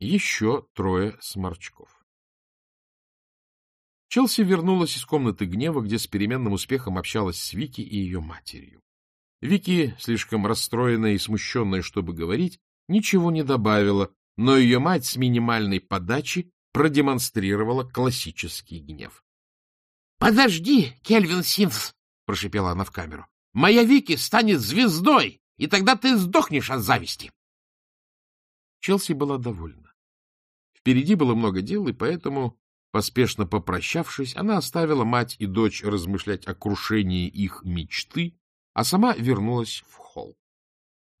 Еще трое сморчков. Челси вернулась из комнаты гнева, где с переменным успехом общалась с Вики и ее матерью. Вики, слишком расстроенная и смущенная, чтобы говорить, ничего не добавила, но ее мать с минимальной подачи продемонстрировала классический гнев. — Подожди, Кельвин Симс! — прошепела она в камеру. — Моя Вики станет звездой, и тогда ты сдохнешь от зависти. Челси была довольна. Впереди было много дел, и поэтому Поспешно попрощавшись, она оставила мать и дочь размышлять о крушении их мечты, а сама вернулась в холл.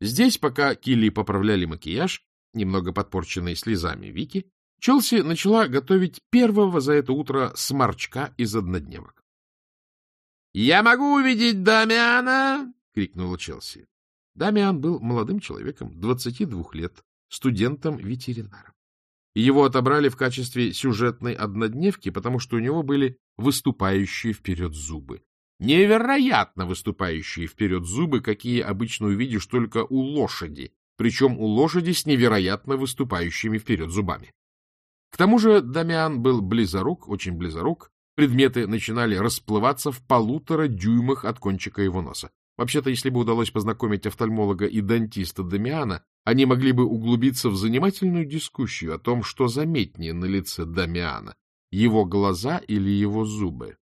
Здесь, пока Килли поправляли макияж, немного подпорченный слезами Вики, Челси начала готовить первого за это утро сморчка из однодневок. — Я могу увидеть Дамиана! — крикнула Челси. Дамиан был молодым человеком, 22 лет, студентом-ветеринаром. Его отобрали в качестве сюжетной однодневки, потому что у него были выступающие вперед зубы. Невероятно выступающие вперед зубы, какие обычно увидишь только у лошади, причем у лошади с невероятно выступающими вперед зубами. К тому же Дамиан был близорук, очень близорук, предметы начинали расплываться в полутора дюймах от кончика его носа. Вообще-то, если бы удалось познакомить офтальмолога и дантиста Дамиана, они могли бы углубиться в занимательную дискуссию о том, что заметнее на лице Дамиана — его глаза или его зубы.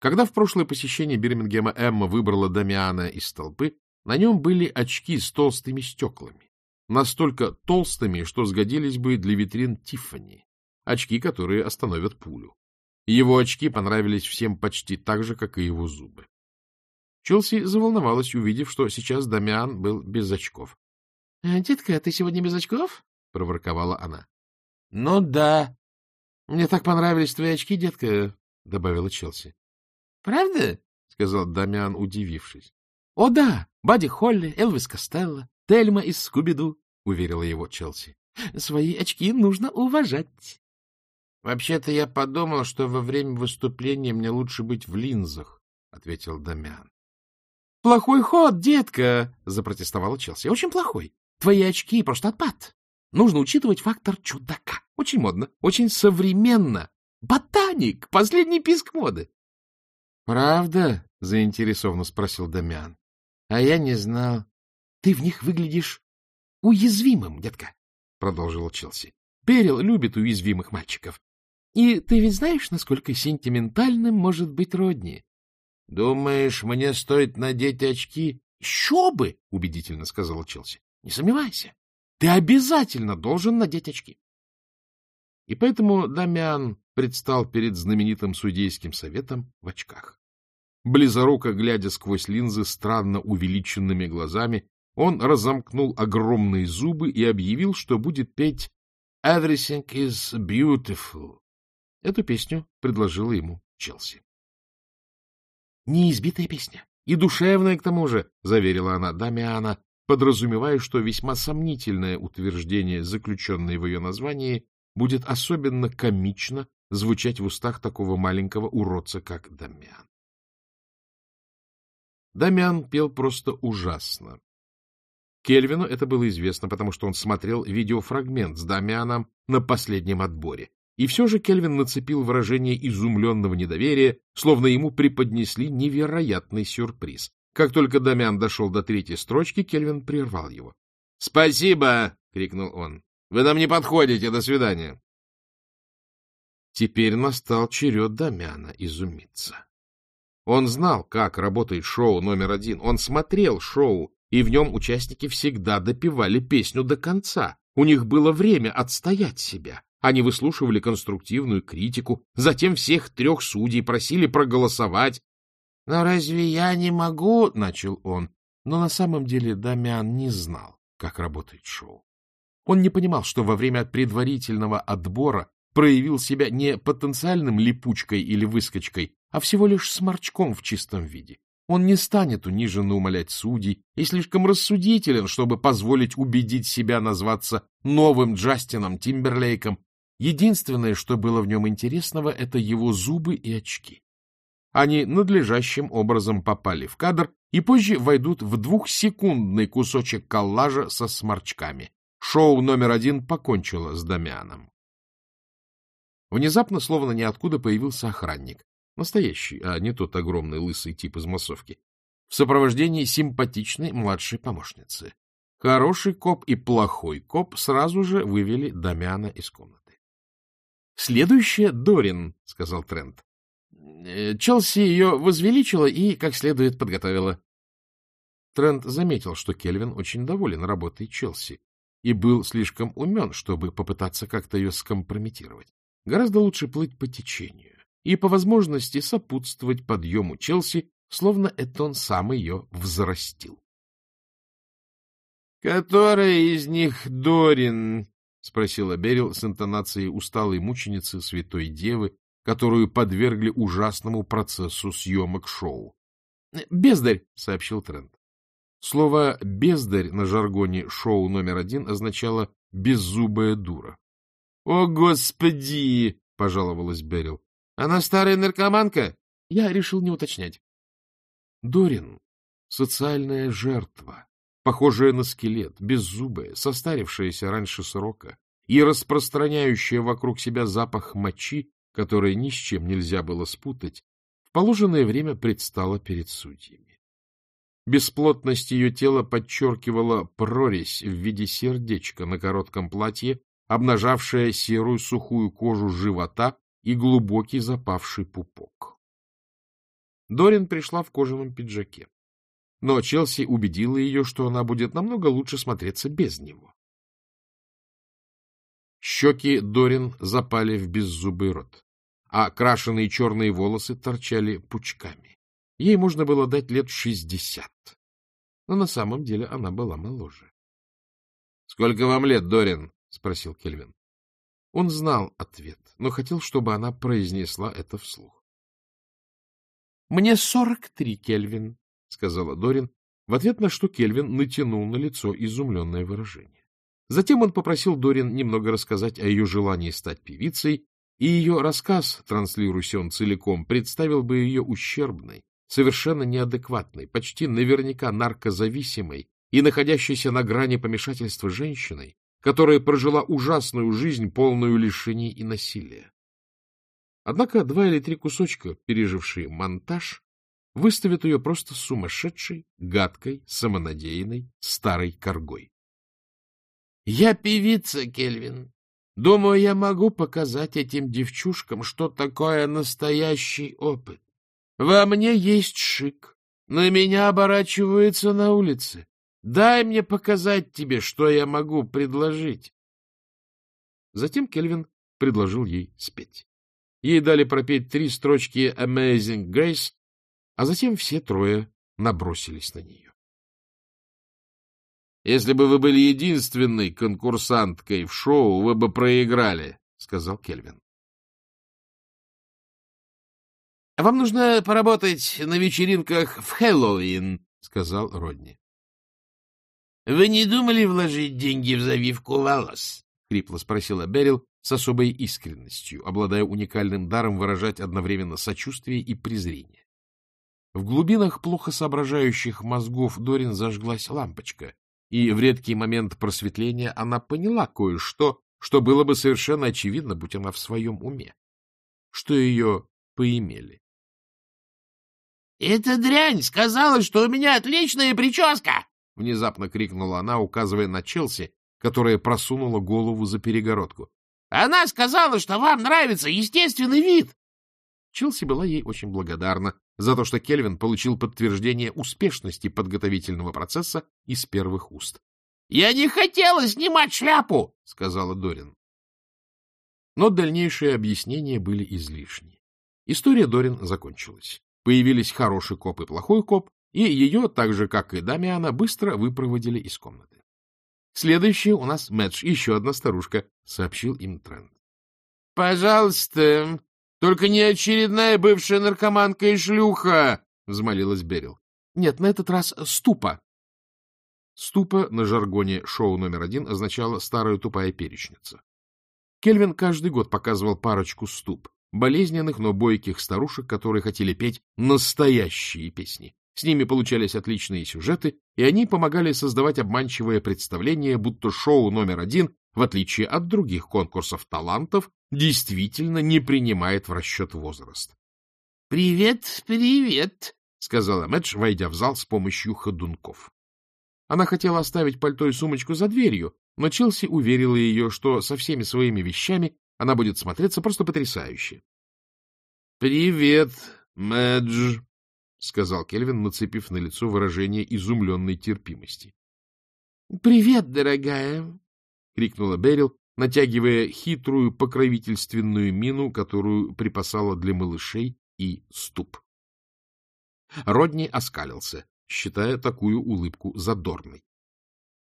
Когда в прошлое посещение Бирмингема Эмма выбрала Дамиана из толпы, на нем были очки с толстыми стеклами, настолько толстыми, что сгодились бы для витрин Тиффани, очки, которые остановят пулю. Его очки понравились всем почти так же, как и его зубы. Челси заволновалась, увидев, что сейчас Дамиан был без очков. — Детка, ты сегодня без очков? — проворковала она. — Ну да. — Мне так понравились твои очки, детка, — добавила Челси. — Правда? — сказал Дамиан, удивившись. — О да, Бадди Холли, Элвис Костелло, Тельма из Скуби-Ду, — уверила его Челси. — Свои очки нужно уважать. — Вообще-то я подумал, что во время выступления мне лучше быть в линзах, — ответил Дамиан. — Плохой ход, детка, — запротестовала Челси. — Очень плохой. Твои очки просто отпад. Нужно учитывать фактор чудака. Очень модно, очень современно. Ботаник, последний писк моды. — Правда? — заинтересованно спросил Дамиан. — А я не знал. — Ты в них выглядишь уязвимым, детка, — продолжила Челси. — Перил любит уязвимых мальчиков. И ты ведь знаешь, насколько сентиментальным может быть Родни? — Думаешь, мне стоит надеть очки? — Еще бы! — убедительно сказала Челси. — Не сомневайся. Ты обязательно должен надеть очки. И поэтому Дамиан предстал перед знаменитым судейским советом в очках. Близоруко, глядя сквозь линзы странно увеличенными глазами, он разомкнул огромные зубы и объявил, что будет петь «Everything is beautiful». Эту песню предложила ему Челси. Неизбитая песня. И душевная, к тому же, — заверила она Дамиана, подразумевая, что весьма сомнительное утверждение, заключенное в ее названии, будет особенно комично звучать в устах такого маленького уродца, как Дамиан. Дамиан пел просто ужасно. Кельвину это было известно, потому что он смотрел видеофрагмент с Дамианом на последнем отборе. И все же Кельвин нацепил выражение изумленного недоверия, словно ему преподнесли невероятный сюрприз. Как только Дамиан дошел до третьей строчки, Кельвин прервал его. — Спасибо! — крикнул он. — Вы нам не подходите. До свидания. Теперь настал черед Дамиана изумиться. Он знал, как работает шоу номер один. Он смотрел шоу, и в нем участники всегда допевали песню до конца. У них было время отстоять себя. Они выслушивали конструктивную критику, затем всех трех судей просили проголосовать. — Но разве я не могу? — начал он. Но на самом деле Дамиан не знал, как работает шоу. Он не понимал, что во время предварительного отбора проявил себя не потенциальным липучкой или выскочкой, а всего лишь сморчком в чистом виде. Он не станет униженно умолять судей и слишком рассудителен, чтобы позволить убедить себя назваться новым Джастином Тимберлейком Единственное, что было в нем интересного, это его зубы и очки. Они надлежащим образом попали в кадр и позже войдут в двухсекундный кусочек коллажа со сморчками. Шоу номер один покончило с Дамианом. Внезапно, словно ниоткуда, появился охранник. Настоящий, а не тот огромный лысый тип из массовки. В сопровождении симпатичной младшей помощницы. Хороший коп и плохой коп сразу же вывели Дамиана из комнаты. — Следующая Дорин, — сказал Трент. Э, Челси ее возвеличила и как следует подготовила. Трент заметил, что Кельвин очень доволен работой Челси и был слишком умен, чтобы попытаться как-то ее скомпрометировать. Гораздо лучше плыть по течению и, по возможности, сопутствовать подъему Челси, словно это он сам ее взрастил. — Которая из них Дорин? — спросила Берил с интонацией усталой мученицы Святой Девы, которую подвергли ужасному процессу съемок шоу. — Бездарь, — сообщил Трент. Слово «бездарь» на жаргоне шоу номер один означало «беззубая дура». — О, господи! — пожаловалась Берил. — Она старая наркоманка? Я решил не уточнять. Дорин — социальная жертва, похожая на скелет, беззубая, состарившаяся раньше срока и распространяющая вокруг себя запах мочи, который ни с чем нельзя было спутать, в положенное время предстала перед судьями. Бесплотность ее тела подчеркивала прорезь в виде сердечка на коротком платье, обнажавшая серую сухую кожу живота и глубокий запавший пупок. Дорин пришла в кожаном пиджаке. Но Челси убедила ее, что она будет намного лучше смотреться без него. Щеки Дорин запали в беззубый рот, а крашеные черные волосы торчали пучками. Ей можно было дать лет шестьдесят. Но на самом деле она была моложе. — Сколько вам лет, Дорин? — спросил Кельвин. Он знал ответ, но хотел, чтобы она произнесла это вслух. — Мне сорок три, Кельвин, — сказала Дорин, в ответ на что Кельвин натянул на лицо изумленное выражение. Затем он попросил Дорин немного рассказать о ее желании стать певицей, и ее рассказ, транслируясь он целиком, представил бы ее ущербной, совершенно неадекватной, почти наверняка наркозависимой и находящейся на грани помешательства женщиной, которая прожила ужасную жизнь, полную лишений и насилия. Однако два или три кусочка, пережившие монтаж, выставят ее просто сумасшедшей, гадкой, самонадеянной, старой коргой. — Я певица, Кельвин. Думаю, я могу показать этим девчушкам, что такое настоящий опыт. Во мне есть шик. На меня оборачиваются на улице. Дай мне показать тебе, что я могу предложить. Затем Кельвин предложил ей спеть. Ей дали пропеть три строчки «Amazing Grace», а затем все трое набросились на нее. — Если бы вы были единственной конкурсанткой в шоу, вы бы проиграли, — сказал Кельвин. — Вам нужно поработать на вечеринках в Хэллоуин, — сказал Родни. — Вы не думали вложить деньги в завивку волос? — хрипло спросила Берил с особой искренностью, обладая уникальным даром выражать одновременно сочувствие и презрение. В глубинах плохо соображающих мозгов Дорин зажглась лампочка, и в редкий момент просветления она поняла кое-что, что было бы совершенно очевидно, будь она в своем уме, что ее поимели. — Эта дрянь сказала, что у меня отличная прическа! — внезапно крикнула она, указывая на Челси, которая просунула голову за перегородку. — Она сказала, что вам нравится естественный вид! Челси была ей очень благодарна за то, что Кельвин получил подтверждение успешности подготовительного процесса из первых уст. — Я не хотела снимать шляпу! — сказала Дорин. Но дальнейшие объяснения были излишни. История Дорин закончилась. Появились хороший коп и плохой коп, и ее, так же, как и Дамиана, быстро выпроводили из комнаты. — Следующая у нас Мэтч, еще одна старушка, — сообщил им Трент. — Пожалуйста, только не очередная бывшая наркоманка и шлюха, — взмолилась Берил. — Нет, на этот раз ступа. Ступа на жаргоне шоу номер один означала старая тупая перечница. Кельвин каждый год показывал парочку ступ, болезненных, но бойких старушек, которые хотели петь настоящие песни, С ними получались отличные сюжеты, и они помогали создавать обманчивое представление, будто шоу номер один, в отличие от других конкурсов талантов, действительно не принимает в расчет возраст. — Привет, привет, — сказала Мэдж, войдя в зал с помощью ходунков. Она хотела оставить пальто и сумочку за дверью, но Челси уверила ее, что со всеми своими вещами она будет смотреться просто потрясающе. — Привет, Мэдж, — сказал Кельвин, нацепив на лицо выражение изумленной терпимости. — Привет, дорогая! — крикнула Берил, натягивая хитрую покровительственную мину, которую припасала для малышей и ступ. Родни оскалился, считая такую улыбку задорной.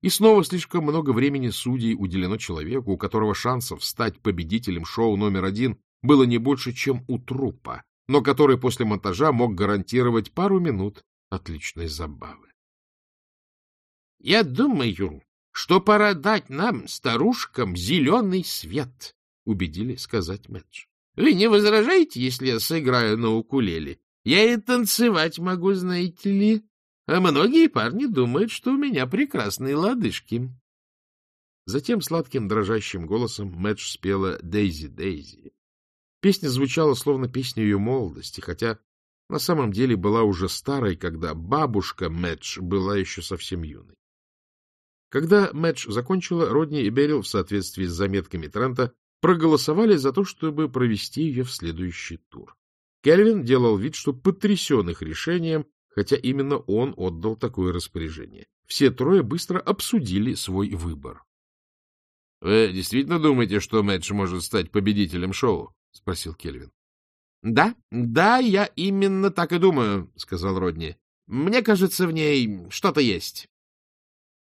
И снова слишком много времени судей уделено человеку, у которого шансов стать победителем шоу номер один было не больше, чем у трупа, но который после монтажа мог гарантировать пару минут отличной забавы. — Я думаю, что пора дать нам, старушкам, зеленый свет, — убедили сказать Мэтч. — Вы не возражаете, если я сыграю на укулеле? Я и танцевать могу, знаете ли. А многие парни думают, что у меня прекрасные лодыжки. Затем сладким дрожащим голосом Мэтч спела «Дейзи, Дейзи». Песня звучала словно песня ее молодости, хотя на самом деле была уже старой, когда бабушка Мэтч была еще совсем юной. Когда Мэтч закончила, Родни и Берил в соответствии с заметками Трента проголосовали за то, чтобы провести ее в следующий тур. Кельвин делал вид, что потрясен их решением, хотя именно он отдал такое распоряжение. Все трое быстро обсудили свой выбор. — Вы действительно думаете, что Мэтч может стать победителем шоу? — спросил Кельвин. — Да, да, я именно так и думаю, — сказал Родни. — Мне кажется, в ней что-то есть. —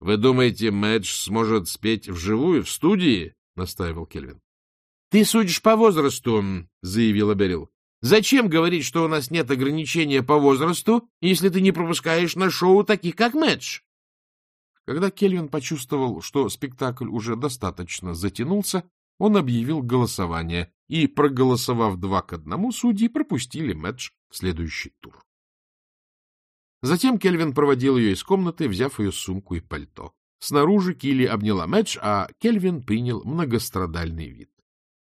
Вы думаете, Мэдж сможет спеть вживую, в студии? — настаивал Кельвин. — Ты судишь по возрасту, — заявила Берил. — Зачем говорить, что у нас нет ограничения по возрасту, если ты не пропускаешь на шоу таких, как Мэдж? Когда Кельвин почувствовал, что спектакль уже достаточно затянулся, он объявил голосование, и, проголосовав два к одному, судьи пропустили Мэдж в следующий тур. Затем Кельвин проводил ее из комнаты, взяв ее сумку и пальто. Снаружи Килли обняла Мэдж, а Кельвин принял многострадальный вид.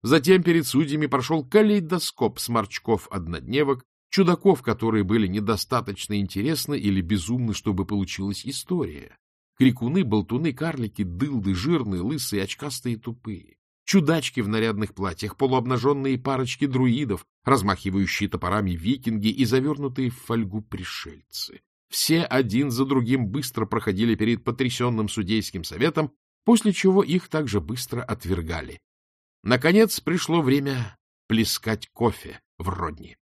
Затем перед судьями прошел калейдоскоп сморчков-однодневок, чудаков, которые были недостаточно интересны или безумны, чтобы получилась история. Крикуны, болтуны, карлики, дылды, жирные, лысые, очкастые, тупые чудачки в нарядных платьях, полуобнаженные парочки друидов, размахивающие топорами викинги и завернутые в фольгу пришельцы. Все один за другим быстро проходили перед потрясенным судейским советом, после чего их также быстро отвергали. Наконец пришло время плескать кофе в Родни.